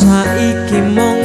Saiki mong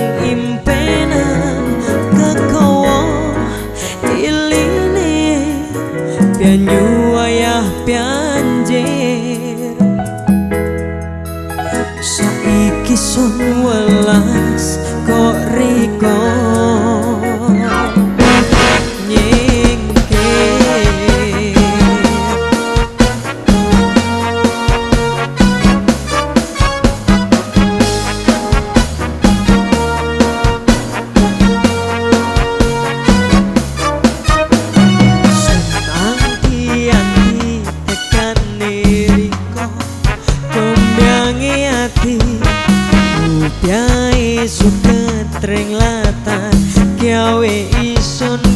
kowe isun.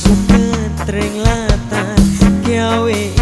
Sukan tring latar Kiawe